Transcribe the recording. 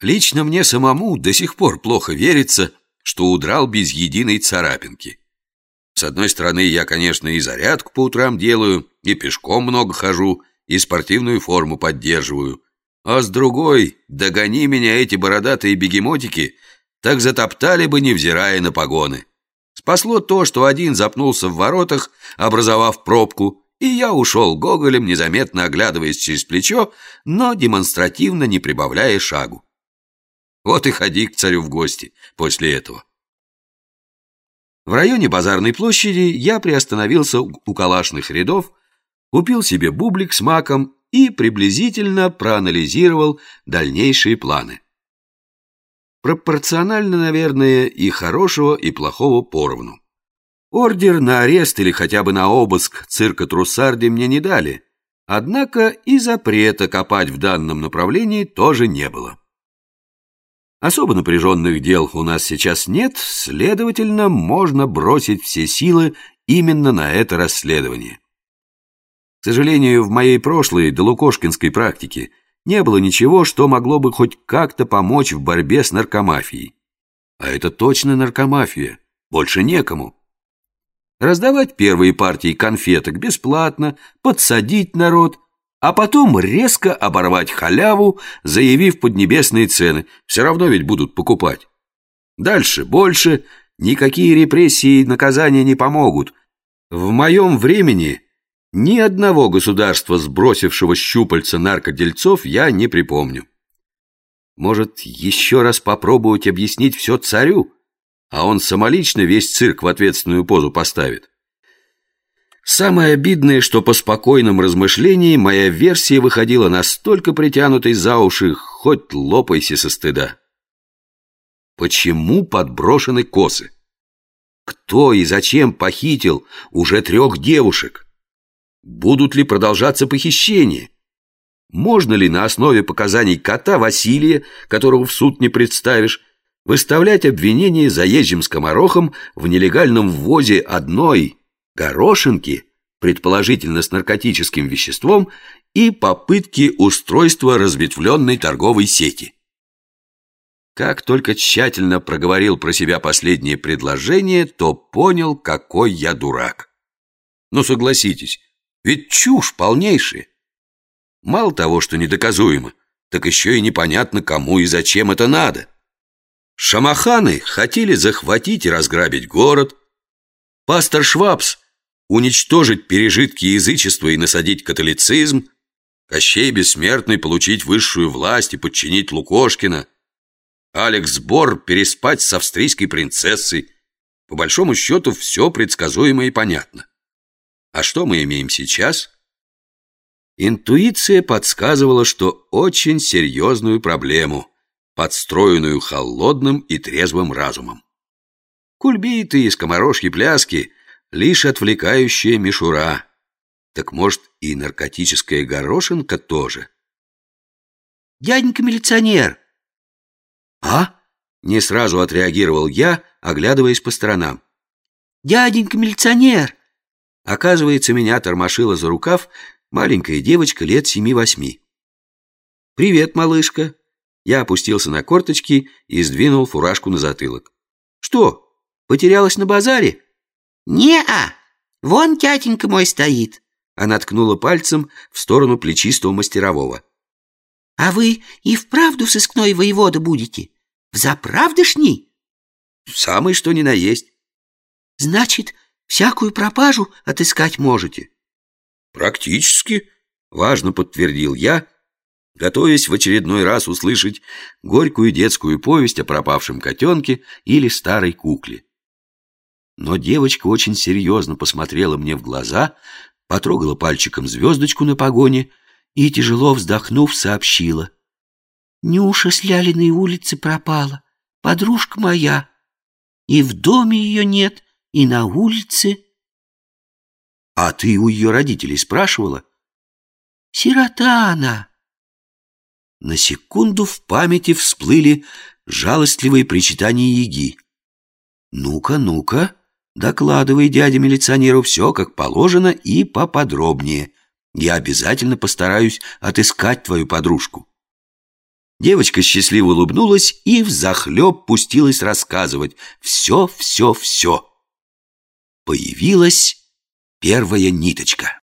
Лично мне самому до сих пор плохо верится, что удрал без единой царапинки. С одной стороны, я, конечно, и зарядку по утрам делаю, и пешком много хожу, и спортивную форму поддерживаю. А с другой, догони меня эти бородатые бегемотики, так затоптали бы, невзирая на погоны. Спасло то, что один запнулся в воротах, образовав пробку, и я ушел гоголем, незаметно оглядываясь через плечо, но демонстративно не прибавляя шагу. Вот и ходи к царю в гости после этого. В районе базарной площади я приостановился у калашных рядов, купил себе бублик с маком и приблизительно проанализировал дальнейшие планы. Пропорционально, наверное, и хорошего, и плохого поровну. Ордер на арест или хотя бы на обыск цирка Труссарди мне не дали, однако и запрета копать в данном направлении тоже не было. Особо напряженных дел у нас сейчас нет, следовательно, можно бросить все силы именно на это расследование. К сожалению, в моей прошлой долукошкинской практике не было ничего, что могло бы хоть как-то помочь в борьбе с наркомафией. А это точно наркомафия, больше некому. Раздавать первые партии конфеток бесплатно, подсадить народ – а потом резко оборвать халяву, заявив поднебесные цены. Все равно ведь будут покупать. Дальше больше, никакие репрессии и наказания не помогут. В моем времени ни одного государства, сбросившего щупальца наркодельцов, я не припомню. Может, еще раз попробовать объяснить все царю, а он самолично весь цирк в ответственную позу поставит? Самое обидное, что по спокойным размышлениям моя версия выходила настолько притянутой за уши, хоть лопайся со стыда. Почему подброшены косы? Кто и зачем похитил уже трех девушек? Будут ли продолжаться похищения? Можно ли на основе показаний кота Василия, которого в суд не представишь, выставлять обвинение заезжим скоморохом в нелегальном ввозе одной горошинки, предположительно с наркотическим веществом, и попытки устройства разветвленной торговой сети. Как только тщательно проговорил про себя последнее предложение, то понял, какой я дурак. Ну, согласитесь, ведь чушь полнейшая. Мало того, что недоказуемо, так еще и непонятно, кому и зачем это надо. Шамаханы хотели захватить и разграбить город. Пастор Швабс уничтожить пережитки язычества и насадить католицизм, Кощей Бессмертный получить высшую власть и подчинить Лукошкина, Алекс Бор переспать с австрийской принцессой. По большому счету все предсказуемо и понятно. А что мы имеем сейчас? Интуиция подсказывала, что очень серьезную проблему, подстроенную холодным и трезвым разумом. Кульбиты и скоморожьи пляски лишь отвлекающая мишура. Так может и наркотическая горошинка тоже? Дяденька милиционер! А? Не сразу отреагировал я, оглядываясь по сторонам. Дяденька милиционер! Оказывается, меня тормошила за рукав маленькая девочка лет семи-восьми. «Привет, малышка!» Я опустился на корточки и сдвинул фуражку на затылок. «Что, потерялась на базаре?» «Не-а! Вон тятенька мой стоит!» Она ткнула пальцем в сторону плечистого мастерового. «А вы и вправду сыскной воевода будете? Взаправдышний?» «Самый что ни на есть». «Значит, всякую пропажу отыскать можете?» «Практически», — важно подтвердил я, готовясь в очередной раз услышать горькую детскую повесть о пропавшем котенке или старой кукле. Но девочка очень серьезно посмотрела мне в глаза, потрогала пальчиком звездочку на погоне и, тяжело вздохнув, сообщила. «Нюша с Лялиной улицы пропала, подружка моя. И в доме ее нет, и на улице». «А ты у ее родителей спрашивала?» «Сирота она». На секунду в памяти всплыли жалостливые причитания Яги. «Ну-ка, ну-ка!» Докладывай, дядя милиционеру, все как положено и поподробнее. Я обязательно постараюсь отыскать твою подружку». Девочка счастливо улыбнулась и в взахлеб пустилась рассказывать все, все, все. Появилась первая ниточка.